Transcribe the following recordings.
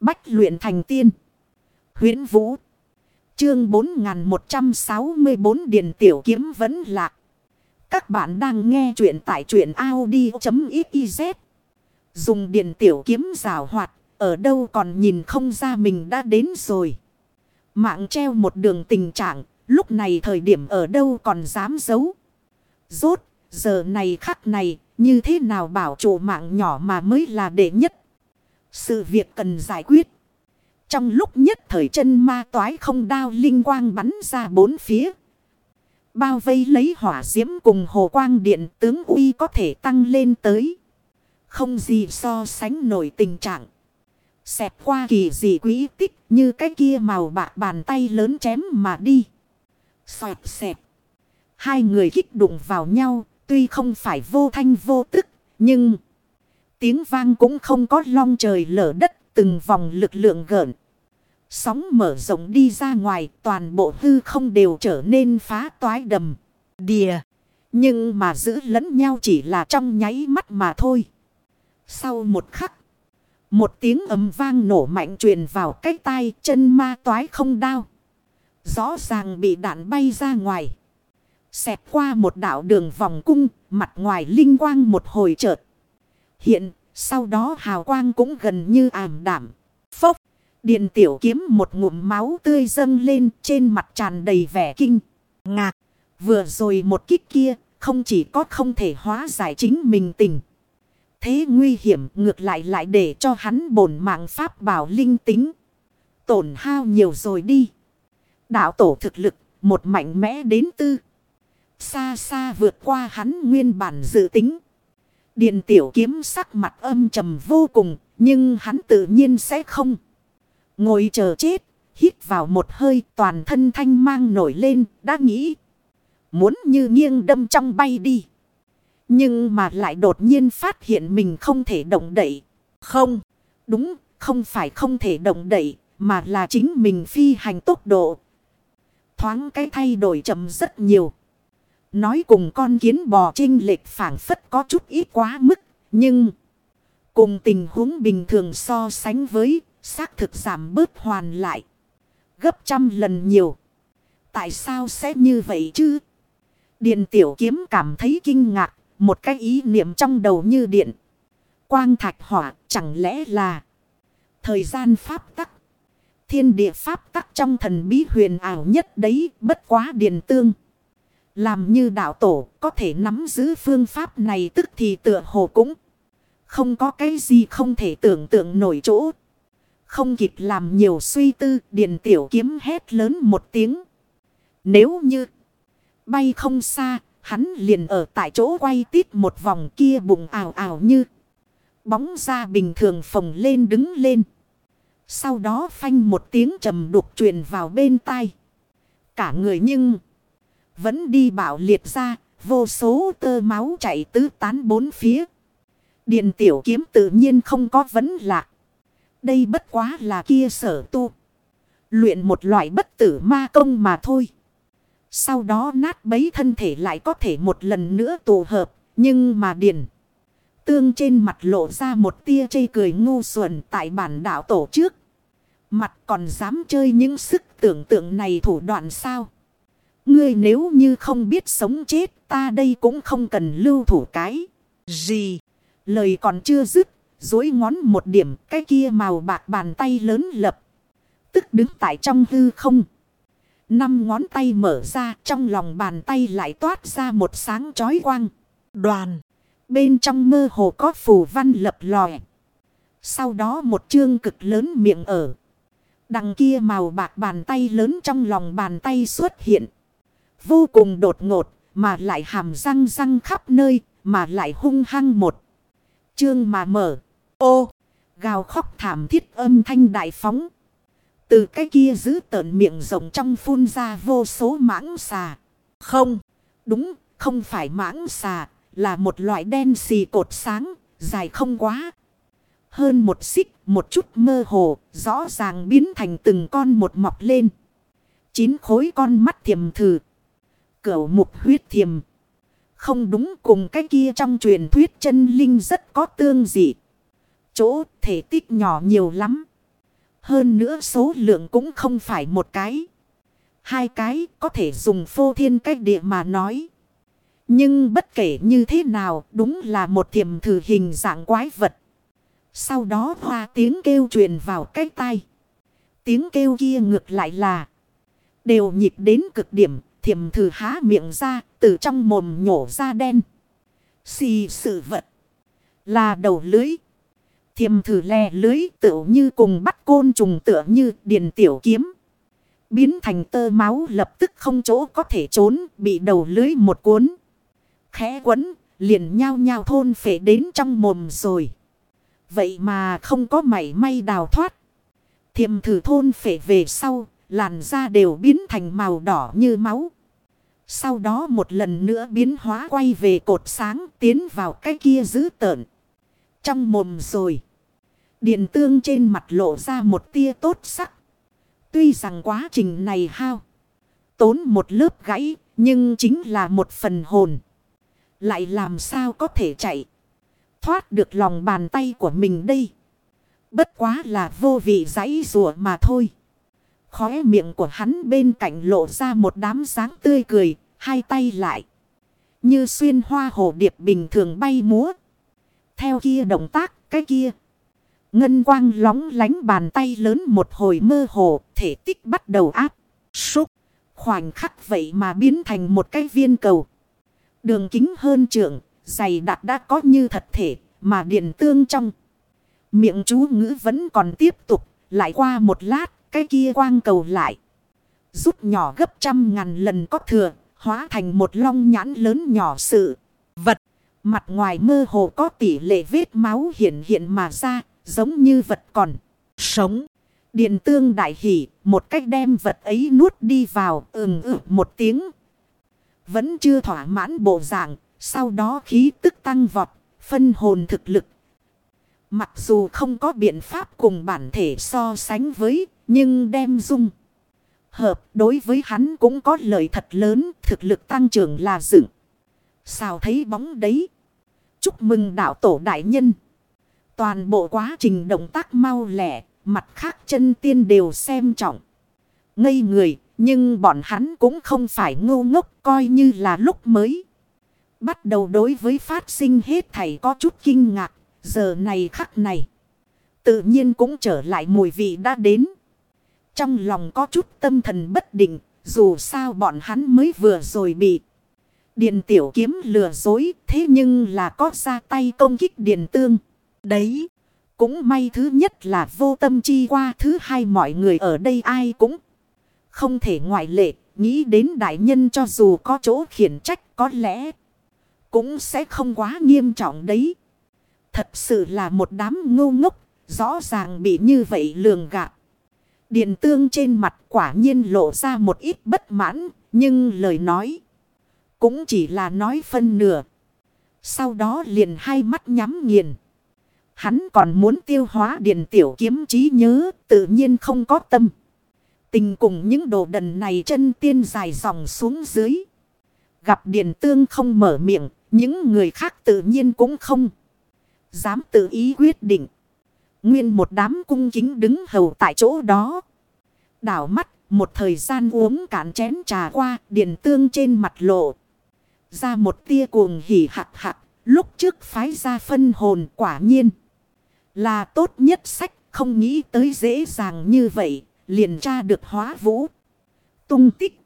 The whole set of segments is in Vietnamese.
Bách luyện thành tiên. huyễn Vũ. Chương 4164 Điện Tiểu Kiếm vẫn lạc. Các bạn đang nghe truyện tại truyện Audi.xyz. Dùng điện tiểu kiếm rào hoạt. Ở đâu còn nhìn không ra mình đã đến rồi. Mạng treo một đường tình trạng. Lúc này thời điểm ở đâu còn dám giấu. Rốt. Giờ này khắc này. Như thế nào bảo chủ mạng nhỏ mà mới là đệ nhất. Sự việc cần giải quyết. Trong lúc nhất thời chân ma toái không đao linh quang bắn ra bốn phía. Bao vây lấy hỏa diễm cùng hồ quang điện tướng uy có thể tăng lên tới. Không gì so sánh nổi tình trạng. Xẹp qua kỳ dị quý tích như cái kia màu bạc bàn tay lớn chém mà đi. Xoẹt xẹp. Hai người kích đụng vào nhau, tuy không phải vô thanh vô tức, nhưng... Tiếng vang cũng không có long trời lở đất, từng vòng lực lượng gợn. Sóng mở rộng đi ra ngoài, toàn bộ hư không đều trở nên phá toái đầm, đìa. Nhưng mà giữ lẫn nhau chỉ là trong nháy mắt mà thôi. Sau một khắc, một tiếng ầm vang nổ mạnh truyền vào cái tai chân ma toái không đau. Rõ ràng bị đạn bay ra ngoài. Xẹt qua một đảo đường vòng cung, mặt ngoài linh quang một hồi chợt hiện, sau đó hào quang cũng gần như ảm đảm. Phốc, điện tiểu kiếm một ngụm máu tươi dâng lên trên mặt tràn đầy vẻ kinh. Ngạc, vừa rồi một kích kia, không chỉ có không thể hóa giải chính mình tình. Thế nguy hiểm ngược lại lại để cho hắn bổn mạng pháp bảo linh tính. Tổn hao nhiều rồi đi. Đạo tổ thực lực, một mạnh mẽ đến tư. Xa xa vượt qua hắn nguyên bản dự tính điền tiểu kiếm sắc mặt âm trầm vô cùng, nhưng hắn tự nhiên sẽ không. Ngồi chờ chết, hít vào một hơi toàn thân thanh mang nổi lên, đã nghĩ. Muốn như nghiêng đâm trong bay đi. Nhưng mà lại đột nhiên phát hiện mình không thể động đậy. Không, đúng, không phải không thể động đậy, mà là chính mình phi hành tốc độ. Thoáng cái thay đổi chậm rất nhiều. Nói cùng con kiến bò trinh lệch phản phất có chút ít quá mức. Nhưng cùng tình huống bình thường so sánh với, xác thực giảm bớt hoàn lại. Gấp trăm lần nhiều. Tại sao sẽ như vậy chứ? Điện tiểu kiếm cảm thấy kinh ngạc. Một cái ý niệm trong đầu như điện. Quang thạch hỏa, chẳng lẽ là thời gian pháp tắc. Thiên địa pháp tắc trong thần bí huyền ảo nhất đấy, bất quá điện tương. Làm như đạo tổ, có thể nắm giữ phương pháp này tức thì tựa hồ cũng không có cái gì không thể tưởng tượng nổi chỗ. Không kịp làm nhiều suy tư, điền tiểu kiếm hét lớn một tiếng. Nếu như bay không xa, hắn liền ở tại chỗ quay tít một vòng kia bụng ảo ảo như bóng ra bình thường phồng lên đứng lên. Sau đó phanh một tiếng trầm đục truyền vào bên tai. Cả người nhưng vẫn đi bảo liệt ra, vô số tơ máu chảy tứ tán bốn phía. Điện tiểu kiếm tự nhiên không có vấn lạc. Đây bất quá là kia sở tu. Luyện một loại bất tử ma công mà thôi. Sau đó nát bấy thân thể lại có thể một lần nữa tụ hợp. Nhưng mà điền. Tương trên mặt lộ ra một tia chây cười ngu xuẩn tại bản đảo tổ trước. Mặt còn dám chơi những sức tưởng tượng này thủ đoạn sao. Ngươi nếu như không biết sống chết, ta đây cũng không cần lưu thủ cái. Gì? Lời còn chưa dứt. Dối ngón một điểm, cái kia màu bạc bàn tay lớn lập. Tức đứng tại trong hư không. Năm ngón tay mở ra, trong lòng bàn tay lại toát ra một sáng chói quang. Đoàn. Bên trong mơ hồ có phù văn lập lòe. Sau đó một chương cực lớn miệng ở. Đằng kia màu bạc bàn tay lớn trong lòng bàn tay xuất hiện. Vô cùng đột ngột, mà lại hàm răng răng khắp nơi, mà lại hung hăng một. Chương mà mở. Ô! Gào khóc thảm thiết âm thanh đại phóng. Từ cái kia giữ tợn miệng rộng trong phun ra vô số mãng xà. Không! Đúng, không phải mãng xà, là một loại đen xì cột sáng, dài không quá. Hơn một xích, một chút mơ hồ, rõ ràng biến thành từng con một mọc lên. Chín khối con mắt thiềm thử Cửu mục huyết thiềm. Không đúng cùng cái kia trong truyền thuyết chân linh rất có tương dị. Chỗ thể tích nhỏ nhiều lắm. Hơn nữa số lượng cũng không phải một cái. Hai cái có thể dùng phô thiên cách địa mà nói. Nhưng bất kể như thế nào, đúng là một thiềm thử hình dạng quái vật. Sau đó hoa tiếng kêu truyền vào cái tai. Tiếng kêu kia ngược lại là. Đều nhịp đến cực điểm. Thiềm thử há miệng ra. Từ trong mồm nhổ ra đen. Xì sự vật. Là đầu lưới. Thiềm thử lè lưới tựu như cùng bắt côn trùng tựa như điền tiểu kiếm. Biến thành tơ máu lập tức không chỗ có thể trốn. Bị đầu lưới một cuốn. Khẽ quấn. Liền nhao nhao thôn phệ đến trong mồm rồi. Vậy mà không có mảy may đào thoát. Thiềm thử thôn phệ về sau, làn da đều biến thành màu đỏ như máu. Sau đó một lần nữa biến hóa quay về cột sáng tiến vào cái kia giữ tợn. Trong mồm rồi. Điện tương trên mặt lộ ra một tia tốt sắc. Tuy rằng quá trình này hao. Tốn một lớp gãy. Nhưng chính là một phần hồn. Lại làm sao có thể chạy, thoát được lòng bàn tay của mình đây. Bất quá là vô vị giấy rùa mà thôi. Khóe miệng của hắn bên cạnh lộ ra một đám dáng tươi cười, hai tay lại. Như xuyên hoa hồ điệp bình thường bay múa. Theo kia động tác, cái kia. Ngân quang lóng lánh bàn tay lớn một hồi mơ hồ, thể tích bắt đầu áp, súc. Khoảnh khắc vậy mà biến thành một cái viên cầu. Đường kính hơn trượng, Dày đặc đã có như thật thể mà điện tương trong. Miệng chú ngữ vẫn còn tiếp tục. Lại qua một lát cái kia quang cầu lại. Rút nhỏ gấp trăm ngàn lần có thừa. Hóa thành một long nhãn lớn nhỏ sự. Vật. Mặt ngoài mơ hồ có tỷ lệ vết máu hiện hiện mà ra. Giống như vật còn. Sống. Điện tương đại hỷ. Một cách đem vật ấy nuốt đi vào. ừm ừ một tiếng. Vẫn chưa thỏa mãn bộ dạng. Sau đó khí tức tăng vọt, phân hồn thực lực. Mặc dù không có biện pháp cùng bản thể so sánh với, nhưng đem dung. Hợp đối với hắn cũng có lợi thật lớn, thực lực tăng trưởng là dựng. Sao thấy bóng đấy? Chúc mừng đạo tổ đại nhân. Toàn bộ quá trình động tác mau lẻ, mặt khác chân tiên đều xem trọng. Ngây người, nhưng bọn hắn cũng không phải ngu ngốc coi như là lúc mới. Bắt đầu đối với phát sinh hết thảy có chút kinh ngạc. Giờ này khắc này. Tự nhiên cũng trở lại mùi vị đã đến. Trong lòng có chút tâm thần bất định. Dù sao bọn hắn mới vừa rồi bị. Điện tiểu kiếm lừa dối. Thế nhưng là có ra tay công kích điện tương. Đấy. Cũng may thứ nhất là vô tâm chi qua. Thứ hai mọi người ở đây ai cũng không thể ngoại lệ. Nghĩ đến đại nhân cho dù có chỗ khiển trách, có lẽ cũng sẽ không quá nghiêm trọng đấy. Thật sự là một đám ngu ngốc, rõ ràng bị như vậy lường gạt. Điện tương trên mặt quả nhiên lộ ra một ít bất mãn, nhưng lời nói cũng chỉ là nói phân nửa. Sau đó liền hai mắt nhắm nghiền. Hắn còn muốn tiêu hóa điện tiểu kiếm trí nhớ, tự nhiên không có tâm. Tình cùng những đồ đần này chân tiên dài dòng xuống dưới. Gặp điện tương không mở miệng, những người khác tự nhiên cũng không. Dám tự ý quyết định. Nguyên một đám cung kính đứng hầu tại chỗ đó. Đảo mắt, một thời gian uống cạn chén trà qua, điện tương trên mặt lộ. Ra một tia cuồng hỉ hạc hạc. lúc trước phái ra phân hồn quả nhiên. Là tốt nhất sách, không nghĩ tới dễ dàng như vậy, liền tra được hóa vũ. Tung tích.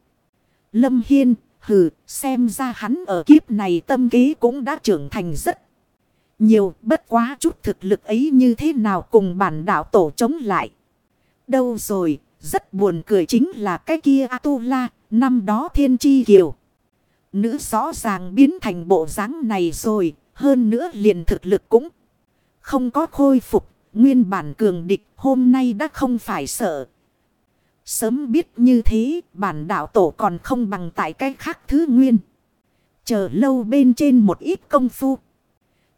Lâm Hiên, Hừ, xem ra hắn ở kiếp này tâm kế cũng đã trưởng thành rất nhiều. Bất quá chút thực lực ấy như thế nào cùng bản đạo tổ chống lại. Đâu rồi, rất buồn cười chính là cái kia Atula, năm đó thiên chi kiều. Nữ rõ ràng biến thành bộ dáng này rồi, hơn nữa liền thực lực cũng không có khôi phục. Nguyên bản cường địch hôm nay đã không phải sợ. Sớm biết như thế, bản đạo tổ còn không bằng tại cái khác thứ nguyên. Chờ lâu bên trên một ít công phu.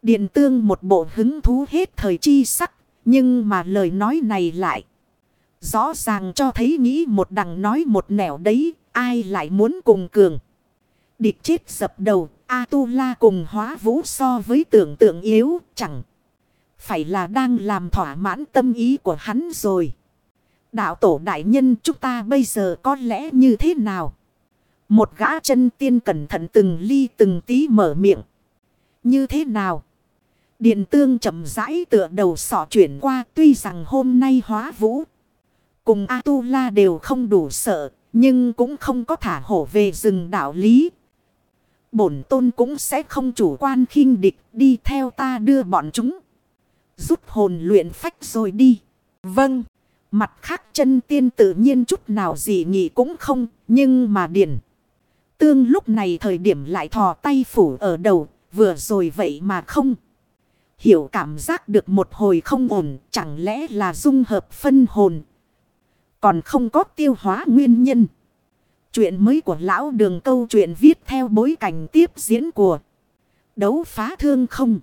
Điện tương một bộ hứng thú hết thời chi sắc, nhưng mà lời nói này lại. Rõ ràng cho thấy nghĩ một đằng nói một nẻo đấy, ai lại muốn cùng cường. Địch chết dập đầu, A-tu-la cùng hóa vũ so với tưởng tượng yếu, chẳng phải là đang làm thỏa mãn tâm ý của hắn rồi. Đạo tổ đại nhân chúng ta bây giờ có lẽ như thế nào? Một gã chân tiên cẩn thận từng ly từng tí mở miệng. Như thế nào? Điện tương chậm rãi tựa đầu sọ chuyển qua tuy rằng hôm nay hóa vũ. Cùng A-tu-la đều không đủ sợ. Nhưng cũng không có thả hổ về rừng đạo lý. Bổn tôn cũng sẽ không chủ quan khinh địch đi theo ta đưa bọn chúng. Rút hồn luyện phách rồi đi. Vâng. Mặt khác chân tiên tự nhiên chút nào gì nghĩ cũng không. Nhưng mà điển. Tương lúc này thời điểm lại thò tay phủ ở đầu. Vừa rồi vậy mà không. Hiểu cảm giác được một hồi không ổn. Chẳng lẽ là dung hợp phân hồn. Còn không có tiêu hóa nguyên nhân. Chuyện mới của lão đường câu chuyện viết theo bối cảnh tiếp diễn của đấu phá thương không.